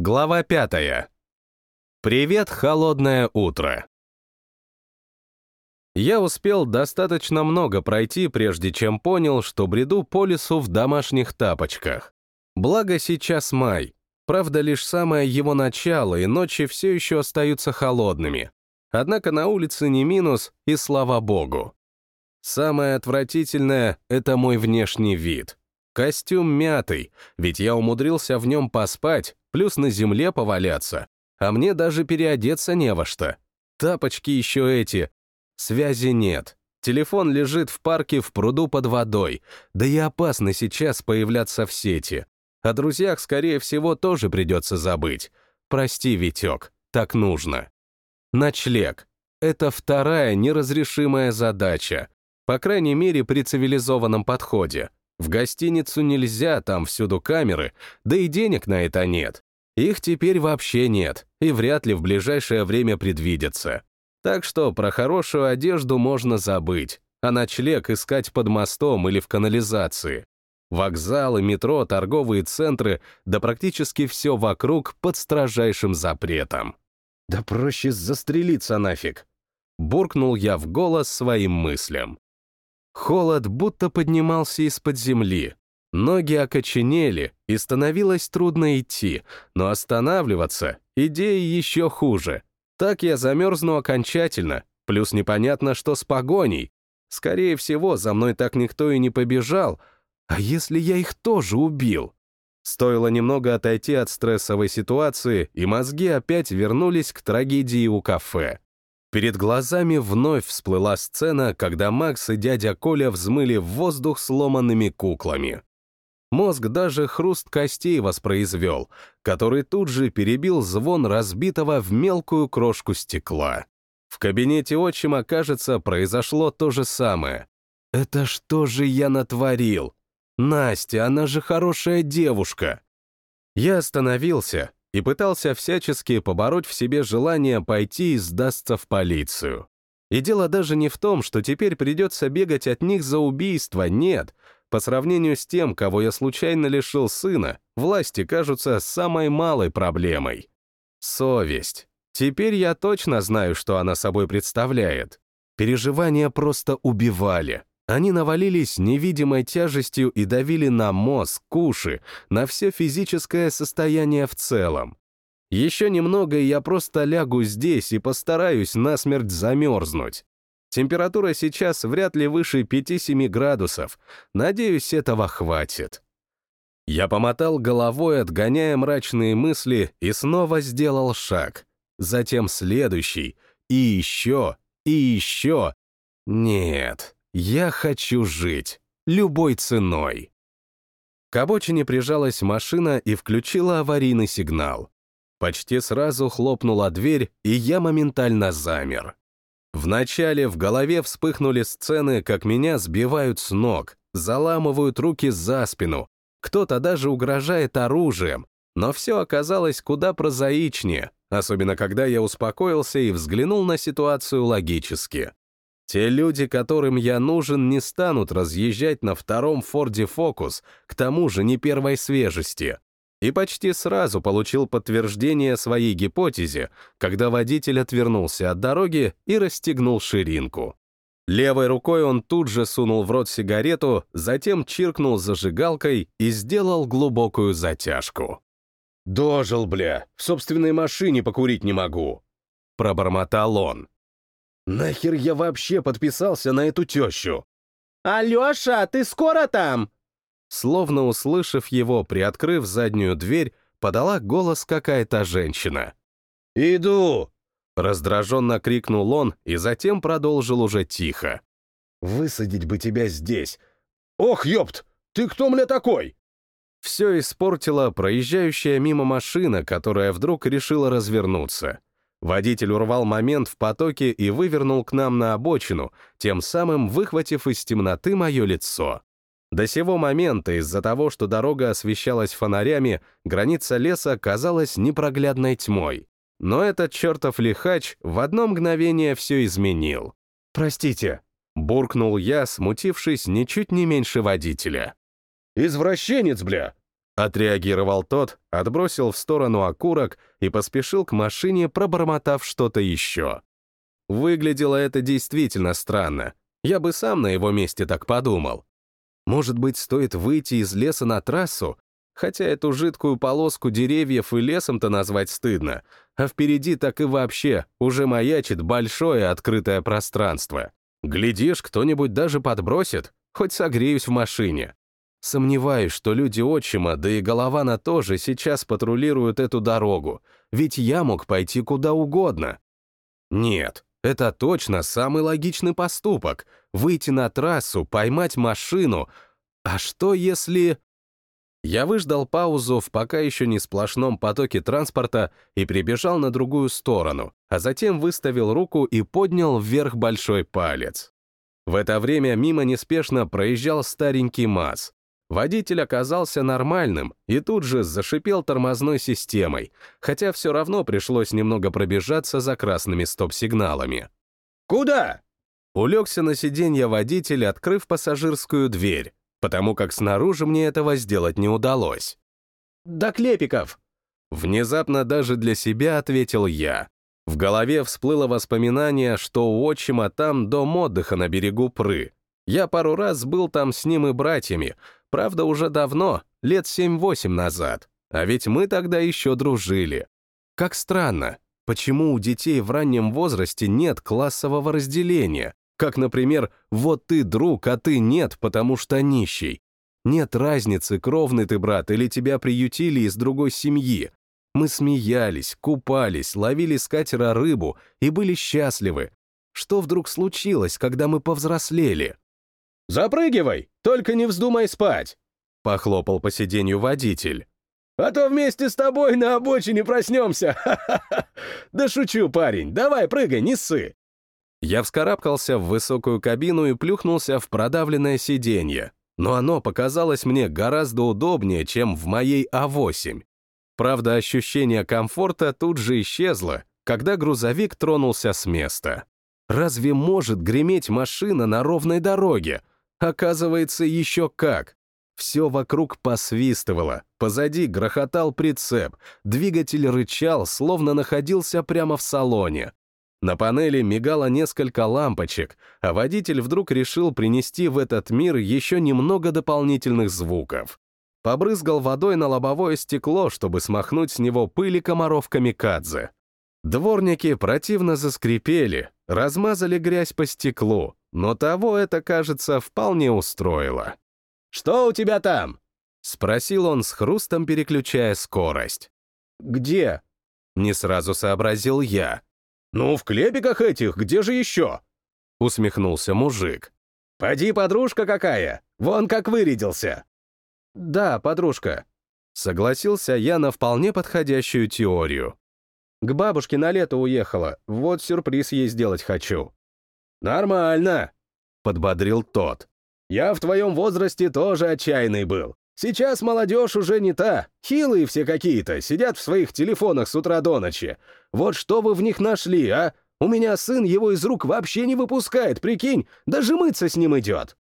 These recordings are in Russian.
Глава пятая. Привет, холодное утро. Я успел достаточно много пройти, прежде чем понял, что бреду по лесу в домашних тапочках. Благо сейчас май. Правда, лишь самое его начало, и ночи все еще остаются холодными. Однако на улице не минус, и слава богу. Самое отвратительное — это мой внешний вид. Костюм мятый, ведь я умудрился в нем поспать, плюс на земле поваляться, а мне даже переодеться не во что. Тапочки еще эти. Связи нет. Телефон лежит в парке в пруду под водой, да и опасно сейчас появляться в сети. О друзьях, скорее всего, тоже придется забыть. Прости, Витек, так нужно. Ночлег. Это вторая неразрешимая задача. По крайней мере, при цивилизованном подходе. В гостиницу нельзя, там всюду камеры, да и денег на это нет. Их теперь вообще нет, и вряд ли в ближайшее время предвидится. Так что про хорошую одежду можно забыть, а ночлег искать под мостом или в канализации. Вокзалы, метро, торговые центры, да практически все вокруг под строжайшим запретом. Да проще застрелиться нафиг. Буркнул я в голос своим мыслям. Холод будто поднимался из-под земли. Ноги окоченели, и становилось трудно идти, но останавливаться — идея еще хуже. Так я замерзну окончательно, плюс непонятно, что с погоней. Скорее всего, за мной так никто и не побежал. А если я их тоже убил? Стоило немного отойти от стрессовой ситуации, и мозги опять вернулись к трагедии у кафе. Перед глазами вновь всплыла сцена, когда Макс и дядя Коля взмыли в воздух сломанными куклами. Мозг даже хруст костей воспроизвел, который тут же перебил звон разбитого в мелкую крошку стекла. В кабинете отчима, кажется, произошло то же самое. «Это что же я натворил? Настя, она же хорошая девушка!» Я остановился и пытался всячески побороть в себе желание пойти и сдастся в полицию. И дело даже не в том, что теперь придется бегать от них за убийство, нет. По сравнению с тем, кого я случайно лишил сына, власти кажутся самой малой проблемой. Совесть. Теперь я точно знаю, что она собой представляет. Переживания просто убивали. Они навалились невидимой тяжестью и давили на мозг, уши, на все физическое состояние в целом. Еще немного, и я просто лягу здесь и постараюсь насмерть замерзнуть. Температура сейчас вряд ли выше 5-7 градусов. Надеюсь, этого хватит. Я помотал головой, отгоняя мрачные мысли, и снова сделал шаг. Затем следующий. И еще, и еще. Нет. Я хочу жить. Любой ценой. К обочине прижалась машина и включила аварийный сигнал. Почти сразу хлопнула дверь, и я моментально замер. Вначале в голове вспыхнули сцены, как меня сбивают с ног, заламывают руки за спину, кто-то даже угрожает оружием, но все оказалось куда прозаичнее, особенно когда я успокоился и взглянул на ситуацию логически. Те люди, которым я нужен, не станут разъезжать на втором Форде Фокус, к тому же не первой свежести. И почти сразу получил подтверждение своей гипотезе, когда водитель отвернулся от дороги и расстегнул ширинку. Левой рукой он тут же сунул в рот сигарету, затем чиркнул зажигалкой и сделал глубокую затяжку. «Дожил, бля, в собственной машине покурить не могу», — пробормотал он. Нахер я вообще подписался на эту тещу? «Алеша, ты скоро там?» Словно услышав его, приоткрыв заднюю дверь, подала голос какая-то женщина. «Иду!» — раздраженно крикнул он и затем продолжил уже тихо. «Высадить бы тебя здесь!» «Ох, ёпт! Ты кто, мне такой?» Все испортила проезжающая мимо машина, которая вдруг решила развернуться. Водитель урвал момент в потоке и вывернул к нам на обочину, тем самым выхватив из темноты мое лицо. До сего момента, из-за того, что дорога освещалась фонарями, граница леса казалась непроглядной тьмой. Но этот чертов лихач в одно мгновение все изменил. «Простите», — буркнул я, смутившись ничуть не меньше водителя. «Извращенец, бля! Отреагировал тот, отбросил в сторону окурок и поспешил к машине, пробормотав что-то еще. Выглядело это действительно странно. Я бы сам на его месте так подумал. Может быть, стоит выйти из леса на трассу? Хотя эту жидкую полоску деревьев и лесом-то назвать стыдно, а впереди так и вообще уже маячит большое открытое пространство. Глядишь, кто-нибудь даже подбросит, хоть согреюсь в машине. Сомневаюсь, что люди отчима, да и Голована тоже сейчас патрулируют эту дорогу, ведь я мог пойти куда угодно. Нет, это точно самый логичный поступок — выйти на трассу, поймать машину. А что если... Я выждал паузу в пока еще не сплошном потоке транспорта и прибежал на другую сторону, а затем выставил руку и поднял вверх большой палец. В это время мимо неспешно проезжал старенький МАЗ. Водитель оказался нормальным и тут же зашипел тормозной системой, хотя все равно пришлось немного пробежаться за красными стоп-сигналами. «Куда?» Улегся на сиденье водитель, открыв пассажирскую дверь, потому как снаружи мне этого сделать не удалось. «До Клепиков!» Внезапно даже для себя ответил я. В голове всплыло воспоминание, что у отчима там дом отдыха на берегу Пры. Я пару раз был там с ним и братьями, Правда, уже давно, лет 7-8 назад. А ведь мы тогда еще дружили. Как странно, почему у детей в раннем возрасте нет классового разделения? Как, например, вот ты друг, а ты нет, потому что нищий. Нет разницы, кровный ты брат или тебя приютили из другой семьи. Мы смеялись, купались, ловили с катера рыбу и были счастливы. Что вдруг случилось, когда мы повзрослели? «Запрыгивай, только не вздумай спать!» — похлопал по сиденью водитель. «А то вместе с тобой на обочине проснемся! Да шучу, парень, давай прыгай, не ссы!» Я вскарабкался в высокую кабину и плюхнулся в продавленное сиденье, но оно показалось мне гораздо удобнее, чем в моей А8. Правда, ощущение комфорта тут же исчезло, когда грузовик тронулся с места. Разве может греметь машина на ровной дороге? Оказывается, еще как. Все вокруг посвистывало, позади грохотал прицеп, двигатель рычал, словно находился прямо в салоне. На панели мигало несколько лампочек, а водитель вдруг решил принести в этот мир еще немного дополнительных звуков. Побрызгал водой на лобовое стекло, чтобы смахнуть с него пыли комаров камикадзе. Дворники противно заскрипели, размазали грязь по стеклу, но того это, кажется, вполне устроило. «Что у тебя там?» — спросил он с хрустом, переключая скорость. «Где?» — не сразу сообразил я. «Ну, в клепиках этих, где же еще?» — усмехнулся мужик. «Поди, подружка какая! Вон как вырядился!» «Да, подружка», — согласился я на вполне подходящую теорию. «К бабушке на лето уехала, вот сюрприз ей сделать хочу». «Нормально», — подбодрил тот. «Я в твоем возрасте тоже отчаянный был. Сейчас молодежь уже не та, хилые все какие-то, сидят в своих телефонах с утра до ночи. Вот что вы в них нашли, а? У меня сын его из рук вообще не выпускает, прикинь, даже мыться с ним идет».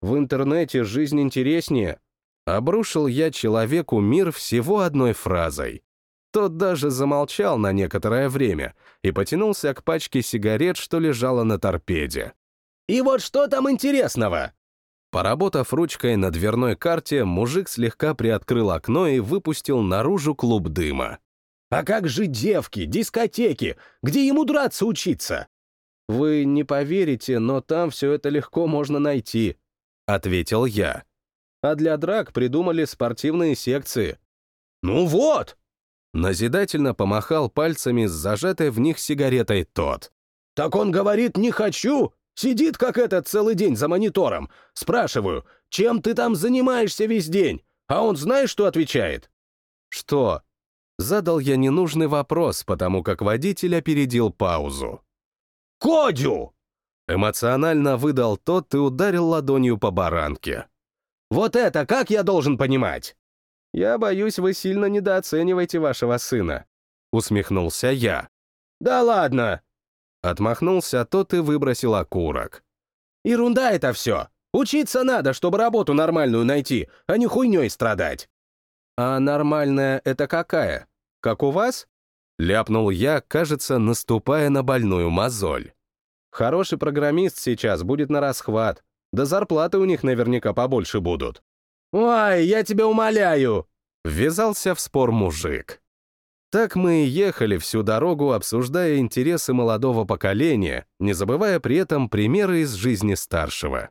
В интернете жизнь интереснее. Обрушил я человеку мир всего одной фразой. Тот даже замолчал на некоторое время и потянулся к пачке сигарет, что лежала на торпеде. «И вот что там интересного?» Поработав ручкой на дверной карте, мужик слегка приоткрыл окно и выпустил наружу клуб дыма. «А как же девки, дискотеки? Где ему драться учиться?» «Вы не поверите, но там все это легко можно найти», — ответил я. «А для драк придумали спортивные секции». «Ну вот!» Назидательно помахал пальцами с зажатой в них сигаретой тот. «Так он говорит, не хочу! Сидит, как этот, целый день за монитором. Спрашиваю, чем ты там занимаешься весь день? А он знаешь, что отвечает?» «Что?» Задал я ненужный вопрос, потому как водитель опередил паузу. «Кодю!» Эмоционально выдал тот и ударил ладонью по баранке. «Вот это как я должен понимать?» «Я боюсь, вы сильно недооцениваете вашего сына», — усмехнулся я. «Да ладно!» Отмахнулся тот и выбросил окурок. «Ерунда это все! Учиться надо, чтобы работу нормальную найти, а не хуйней страдать!» А нормальная это какая? Как у вас? Ляпнул я, кажется, наступая на больную мозоль. Хороший программист сейчас будет на расхват. Да зарплаты у них наверняка побольше будут. «Ой, я тебя умоляю!» Ввязался в спор мужик. Так мы и ехали всю дорогу, обсуждая интересы молодого поколения, не забывая при этом примеры из жизни старшего.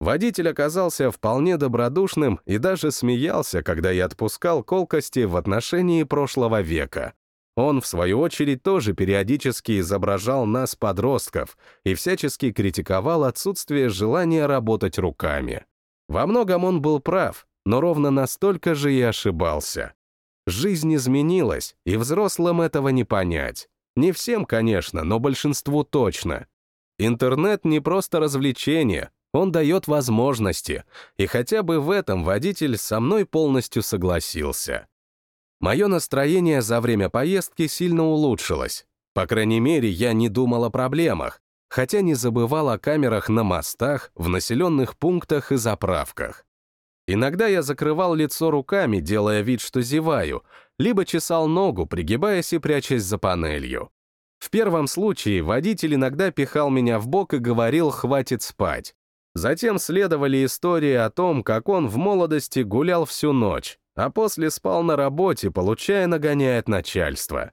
Водитель оказался вполне добродушным и даже смеялся, когда я отпускал колкости в отношении прошлого века. Он, в свою очередь, тоже периодически изображал нас, подростков, и всячески критиковал отсутствие желания работать руками. Во многом он был прав, но ровно настолько же и ошибался. Жизнь изменилась, и взрослым этого не понять. Не всем, конечно, но большинству точно. Интернет не просто развлечение, он дает возможности, и хотя бы в этом водитель со мной полностью согласился. Мое настроение за время поездки сильно улучшилось. По крайней мере, я не думал о проблемах, хотя не забывал о камерах на мостах, в населенных пунктах и заправках. Иногда я закрывал лицо руками, делая вид, что зеваю, либо чесал ногу, пригибаясь и прячась за панелью. В первом случае водитель иногда пихал меня в бок и говорил «хватит спать». Затем следовали истории о том, как он в молодости гулял всю ночь, а после спал на работе, получая нагоняет начальство.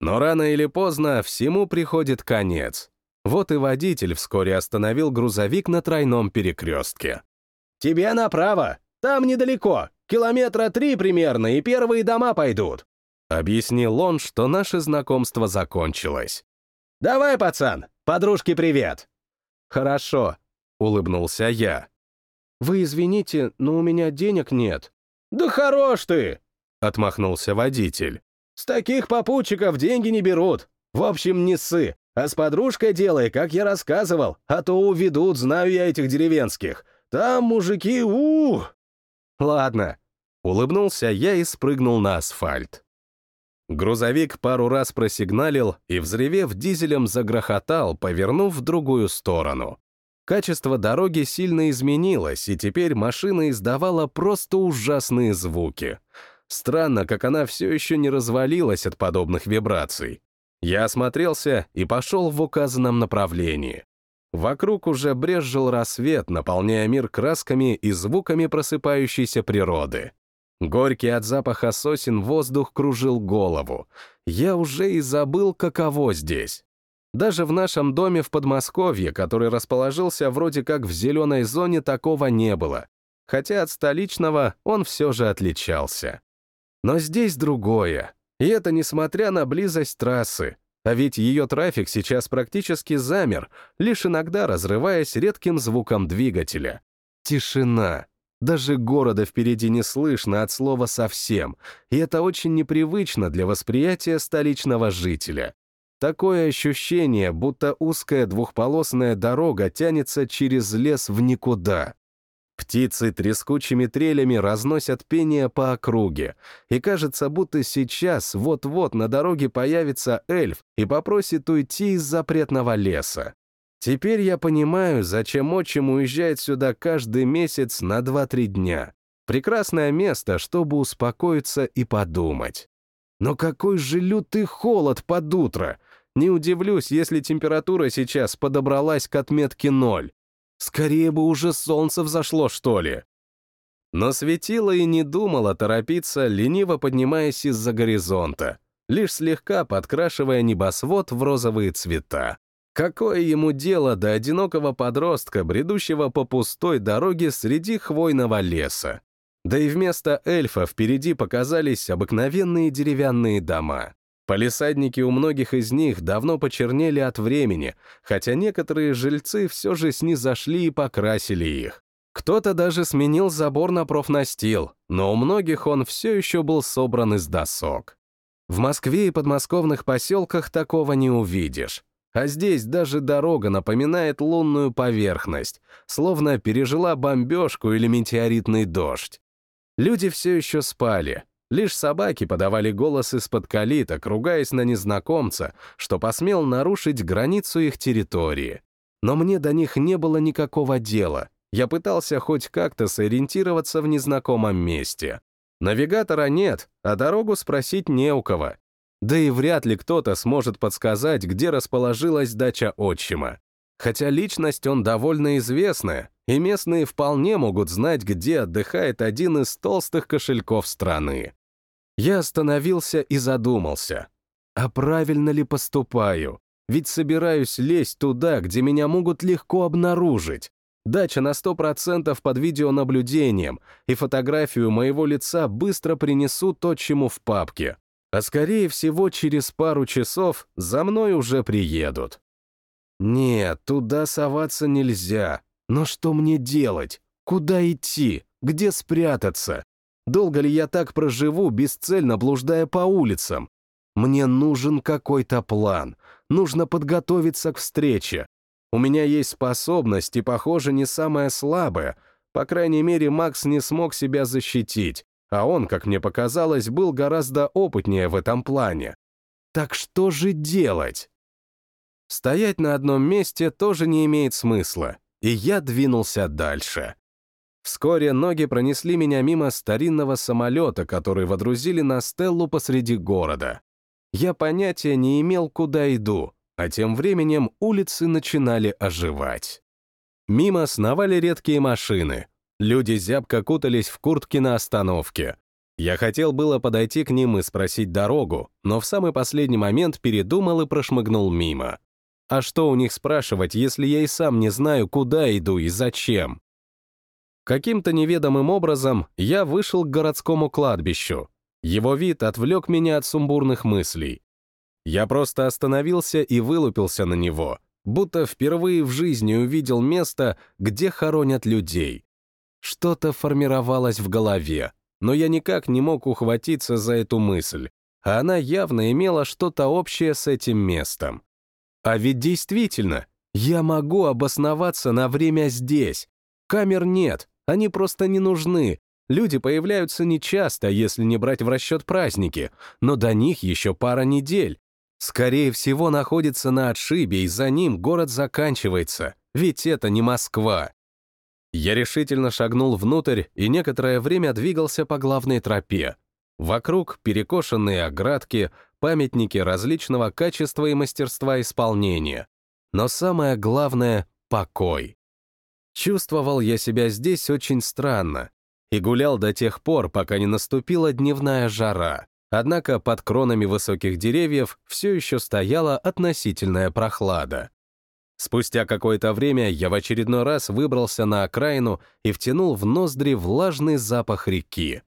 Но рано или поздно всему приходит конец. Вот и водитель вскоре остановил грузовик на тройном перекрестке. «Тебе направо! Там недалеко! Километра три примерно, и первые дома пойдут!» Объяснил он, что наше знакомство закончилось. «Давай, пацан, подружке привет!» «Хорошо», — улыбнулся я. «Вы извините, но у меня денег нет». «Да хорош ты!» — отмахнулся водитель. «С таких попутчиков деньги не берут. В общем, не ссы, а с подружкой делай, как я рассказывал, а то уведут, знаю я этих деревенских. Там мужики, у, Ладно. Улыбнулся я и спрыгнул на асфальт. Грузовик пару раз просигналил и, взревев дизелем, загрохотал, повернув в другую сторону. Качество дороги сильно изменилось, и теперь машина издавала просто ужасные звуки. Странно, как она все еще не развалилась от подобных вибраций. Я осмотрелся и пошел в указанном направлении. Вокруг уже брезжил рассвет, наполняя мир красками и звуками просыпающейся природы. Горький от запаха сосен воздух кружил голову. Я уже и забыл, каково здесь. Даже в нашем доме в Подмосковье, который расположился вроде как в зеленой зоне, такого не было. Хотя от столичного он все же отличался. Но здесь другое. И это несмотря на близость трассы, а ведь ее трафик сейчас практически замер, лишь иногда разрываясь редким звуком двигателя. Тишина. Даже города впереди не слышно от слова совсем, и это очень непривычно для восприятия столичного жителя. Такое ощущение, будто узкая двухполосная дорога тянется через лес в никуда. Птицы трескучими трелями разносят пение по округе, и кажется, будто сейчас вот-вот на дороге появится эльф и попросит уйти из запретного леса. Теперь я понимаю, зачем отчим уезжает сюда каждый месяц на 2-3 дня. Прекрасное место, чтобы успокоиться и подумать. Но какой же лютый холод под утро! Не удивлюсь, если температура сейчас подобралась к отметке ноль. Скорее бы уже солнце взошло, что ли. Но светило и не думало торопиться, лениво поднимаясь из-за горизонта, лишь слегка подкрашивая небосвод в розовые цвета. Какое ему дело до одинокого подростка, бредущего по пустой дороге среди хвойного леса? Да и вместо эльфа впереди показались обыкновенные деревянные дома. Полисадники у многих из них давно почернели от времени, хотя некоторые жильцы все же снизошли и покрасили их. Кто-то даже сменил забор на профнастил, но у многих он все еще был собран из досок. В Москве и подмосковных поселках такого не увидишь. А здесь даже дорога напоминает лунную поверхность, словно пережила бомбежку или метеоритный дождь. Люди все еще спали, Лишь собаки подавали голос из-под калиток, ругаясь на незнакомца, что посмел нарушить границу их территории. Но мне до них не было никакого дела. Я пытался хоть как-то сориентироваться в незнакомом месте. Навигатора нет, а дорогу спросить не у кого. Да и вряд ли кто-то сможет подсказать, где расположилась дача отчима. Хотя личность он довольно известная, и местные вполне могут знать, где отдыхает один из толстых кошельков страны. Я остановился и задумался. А правильно ли поступаю? Ведь собираюсь лезть туда, где меня могут легко обнаружить. Дача на 100% под видеонаблюдением, и фотографию моего лица быстро принесут отчиму в папке. А скорее всего, через пару часов за мной уже приедут. Нет, туда соваться нельзя. Но что мне делать? Куда идти? Где спрятаться? Долго ли я так проживу, бесцельно блуждая по улицам? Мне нужен какой-то план. Нужно подготовиться к встрече. У меня есть способность, и, похоже, не самая слабая. По крайней мере, Макс не смог себя защитить, а он, как мне показалось, был гораздо опытнее в этом плане. Так что же делать? Стоять на одном месте тоже не имеет смысла, и я двинулся дальше. Вскоре ноги пронесли меня мимо старинного самолета, который водрузили на стеллу посреди города. Я понятия не имел, куда иду, а тем временем улицы начинали оживать. Мимо сновали редкие машины. Люди зябко кутались в куртки на остановке. Я хотел было подойти к ним и спросить дорогу, но в самый последний момент передумал и прошмыгнул мимо. А что у них спрашивать, если я и сам не знаю, куда иду и зачем? Каким-то неведомым образом я вышел к городскому кладбищу. Его вид отвлек меня от сумбурных мыслей. Я просто остановился и вылупился на него, будто впервые в жизни увидел место, где хоронят людей. Что-то формировалось в голове, но я никак не мог ухватиться за эту мысль, а она явно имела что-то общее с этим местом. А ведь действительно, я могу обосноваться на время здесь. Камер нет, они просто не нужны. Люди появляются нечасто, если не брать в расчет праздники, но до них еще пара недель. Скорее всего, находится на отшибе, и за ним город заканчивается, ведь это не Москва. Я решительно шагнул внутрь и некоторое время двигался по главной тропе. Вокруг перекошенные оградки, памятники различного качества и мастерства исполнения. Но самое главное — покой. Чувствовал я себя здесь очень странно и гулял до тех пор, пока не наступила дневная жара. Однако под кронами высоких деревьев все еще стояла относительная прохлада. Спустя какое-то время я в очередной раз выбрался на окраину и втянул в ноздри влажный запах реки.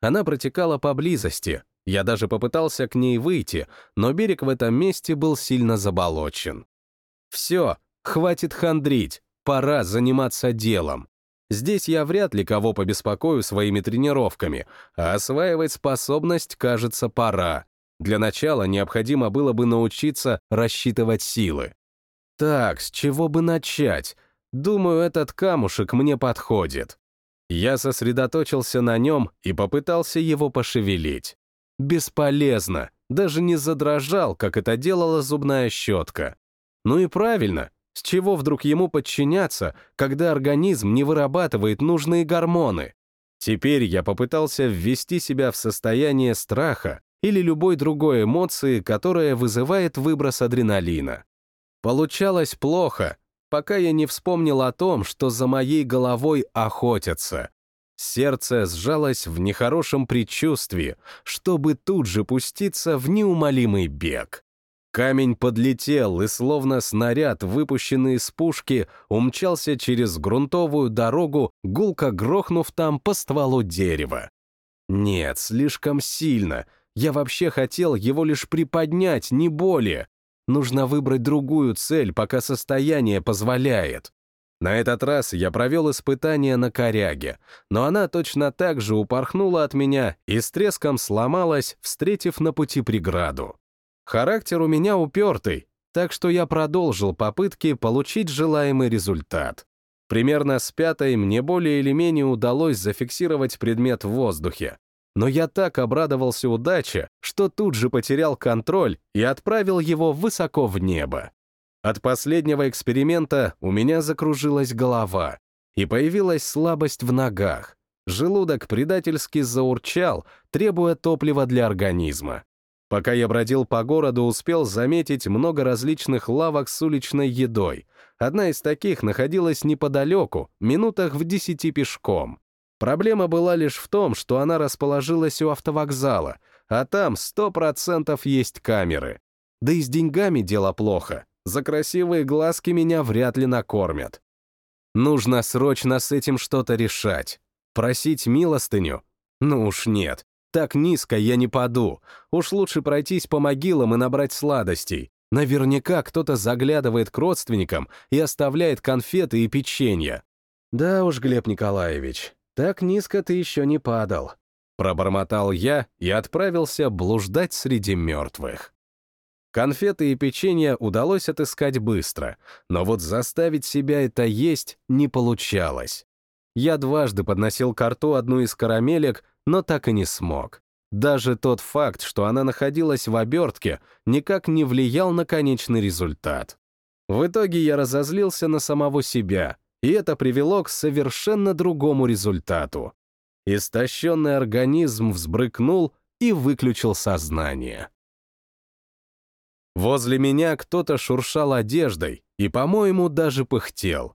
Она протекала поблизости, я даже попытался к ней выйти, но берег в этом месте был сильно заболочен. Все, хватит хандрить, пора заниматься делом. Здесь я вряд ли кого побеспокою своими тренировками, а осваивать способность, кажется, пора. Для начала необходимо было бы научиться рассчитывать силы. Так, с чего бы начать? Думаю, этот камушек мне подходит. Я сосредоточился на нем и попытался его пошевелить. Бесполезно, даже не задрожал, как это делала зубная щетка. Ну и правильно, с чего вдруг ему подчиняться, когда организм не вырабатывает нужные гормоны? Теперь я попытался ввести себя в состояние страха или любой другой эмоции, которая вызывает выброс адреналина. Получалось плохо, пока я не вспомнил о том, что за моей головой охотятся. Сердце сжалось в нехорошем предчувствии, чтобы тут же пуститься в неумолимый бег. Камень подлетел, и словно снаряд, выпущенный из пушки, умчался через грунтовую дорогу, гулко грохнув там по стволу дерева. Нет, слишком сильно. Я вообще хотел его лишь приподнять, не более. Нужно выбрать другую цель, пока состояние позволяет. На этот раз я провел испытание на коряге, но она точно так же упорхнула от меня и с треском сломалась, встретив на пути преграду. Характер у меня упертый, так что я продолжил попытки получить желаемый результат. Примерно с пятой мне более или менее удалось зафиксировать предмет в воздухе, но я так обрадовался удаче, что тут же потерял контроль и отправил его высоко в небо. От последнего эксперимента у меня закружилась голова, и появилась слабость в ногах. Желудок предательски заурчал, требуя топлива для организма. Пока я бродил по городу, успел заметить много различных лавок с уличной едой. Одна из таких находилась неподалеку, минутах в десяти пешком. Проблема была лишь в том, что она расположилась у автовокзала, а там сто процентов есть камеры. Да и с деньгами дело плохо. За красивые глазки меня вряд ли накормят. Нужно срочно с этим что-то решать. Просить милостыню? Ну уж нет. Так низко я не паду. Уж лучше пройтись по могилам и набрать сладостей. Наверняка кто-то заглядывает к родственникам и оставляет конфеты и печенье. Да уж, Глеб Николаевич, так низко ты еще не падал. Пробормотал я и отправился блуждать среди мертвых. Конфеты и печенье удалось отыскать быстро, но вот заставить себя это есть не получалось. Я дважды подносил к рту одну из карамелек, но так и не смог. Даже тот факт, что она находилась в обертке, никак не влиял на конечный результат. В итоге я разозлился на самого себя, и это привело к совершенно другому результату. Истощенный организм взбрыкнул и выключил сознание. Возле меня кто-то шуршал одеждой и, по-моему, даже пыхтел.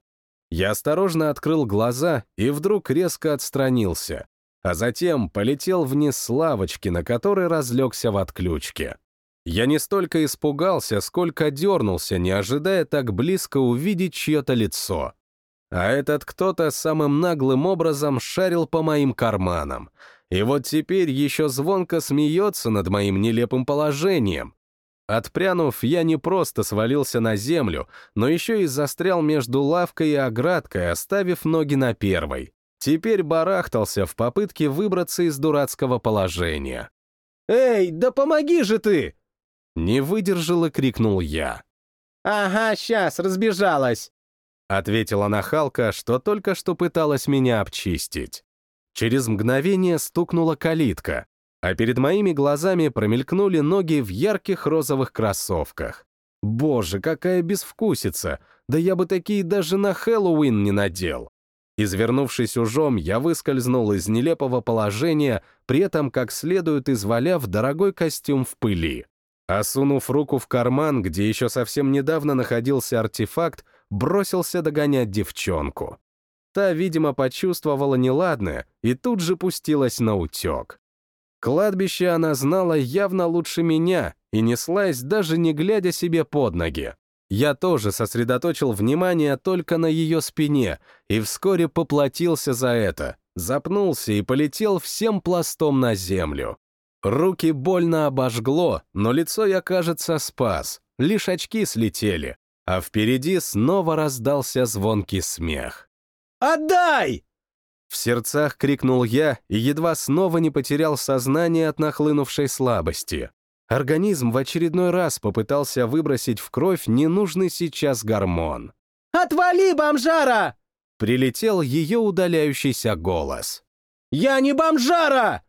Я осторожно открыл глаза и вдруг резко отстранился, а затем полетел вниз с лавочки, на которой разлегся в отключке. Я не столько испугался, сколько дернулся, не ожидая так близко увидеть чье-то лицо. А этот кто-то самым наглым образом шарил по моим карманам. И вот теперь еще звонко смеется над моим нелепым положением. Отпрянув, я не просто свалился на землю, но еще и застрял между лавкой и оградкой, оставив ноги на первой. Теперь барахтался в попытке выбраться из дурацкого положения. «Эй, да помоги же ты!» Не выдержал и крикнул я. «Ага, сейчас, разбежалась!» Ответила нахалка, что только что пыталась меня обчистить. Через мгновение стукнула калитка, а перед моими глазами промелькнули ноги в ярких розовых кроссовках. Боже, какая безвкусица! Да я бы такие даже на Хэллоуин не надел. Извернувшись ужом, я выскользнул из нелепого положения, при этом как следует изваляв дорогой костюм в пыли. Осунув руку в карман, где еще совсем недавно находился артефакт, бросился догонять девчонку. Та, видимо, почувствовала неладное и тут же пустилась на утек. Кладбище она знала явно лучше меня и неслась, даже не глядя себе под ноги. Я тоже сосредоточил внимание только на ее спине и вскоре поплатился за это, запнулся и полетел всем пластом на землю. Руки больно обожгло, но лицо я, кажется, спас, лишь очки слетели, а впереди снова раздался звонкий смех. «Отдай!» В сердцах крикнул я и едва снова не потерял сознание от нахлынувшей слабости. Организм в очередной раз попытался выбросить в кровь ненужный сейчас гормон. «Отвали, бомжара!» Прилетел ее удаляющийся голос. «Я не бомжара!»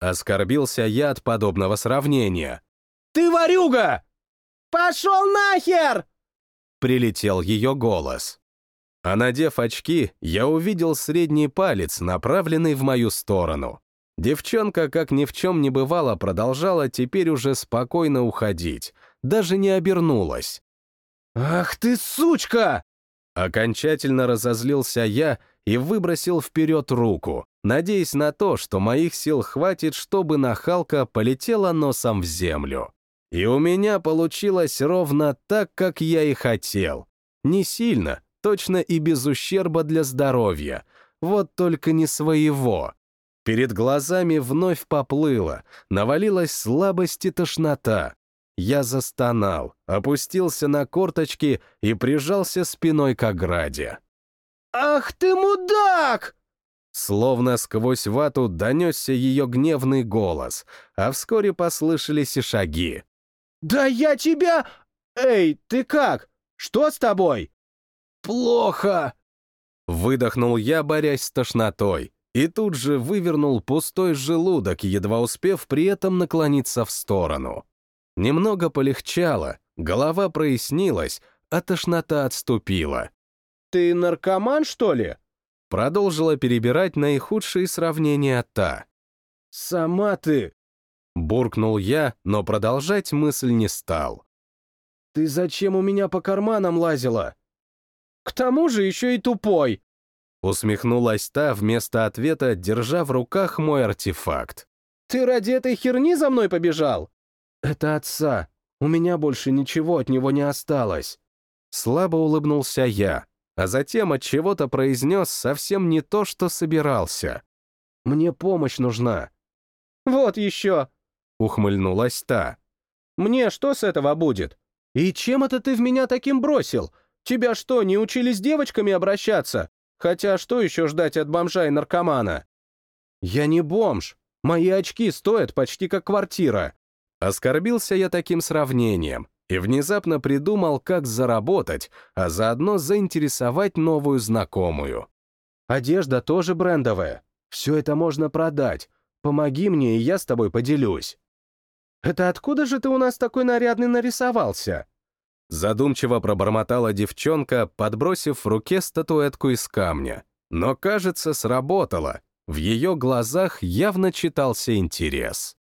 Оскорбился я от подобного сравнения. «Ты ворюга!» «Пошел нахер!» Прилетел ее голос. А надев очки, я увидел средний палец, направленный в мою сторону. Девчонка, как ни в чем не бывало, продолжала теперь уже спокойно уходить, даже не обернулась. «Ах ты, сучка!» Окончательно разозлился я и выбросил вперед руку, надеясь на то, что моих сил хватит, чтобы нахалка полетела носом в землю. И у меня получилось ровно так, как я и хотел. Не сильно, точно и без ущерба для здоровья, вот только не своего. Перед глазами вновь поплыло, навалилась слабость и тошнота. Я застонал, опустился на корточки и прижался спиной к ограде. «Ах ты мудак!» Словно сквозь вату донесся ее гневный голос, а вскоре послышались и шаги. «Да я тебя... Эй, ты как? Что с тобой?» «Плохо!» Выдохнул я, борясь с тошнотой и тут же вывернул пустой желудок, едва успев при этом наклониться в сторону. Немного полегчало, голова прояснилась, а тошнота отступила. «Ты наркоман, что ли?» Продолжила перебирать наихудшие сравнения та. «Сама ты...» Буркнул я, но продолжать мысль не стал. «Ты зачем у меня по карманам лазила?» «К тому же еще и тупой!» Усмехнулась та вместо ответа, держа в руках мой артефакт. «Ты ради этой херни за мной побежал?» «Это отца. У меня больше ничего от него не осталось». Слабо улыбнулся я, а затем от чего-то произнес совсем не то, что собирался. «Мне помощь нужна». «Вот еще!» — ухмыльнулась та. «Мне что с этого будет? И чем это ты в меня таким бросил? Тебя что, не учили с девочками обращаться? Хотя что еще ждать от бомжа и наркомана?» «Я не бомж. Мои очки стоят почти как квартира». Оскорбился я таким сравнением и внезапно придумал, как заработать, а заодно заинтересовать новую знакомую. «Одежда тоже брендовая. Все это можно продать. Помоги мне, и я с тобой поделюсь». «Это откуда же ты у нас такой нарядный нарисовался?» Задумчиво пробормотала девчонка, подбросив в руке статуэтку из камня. Но, кажется, сработало. В ее глазах явно читался интерес.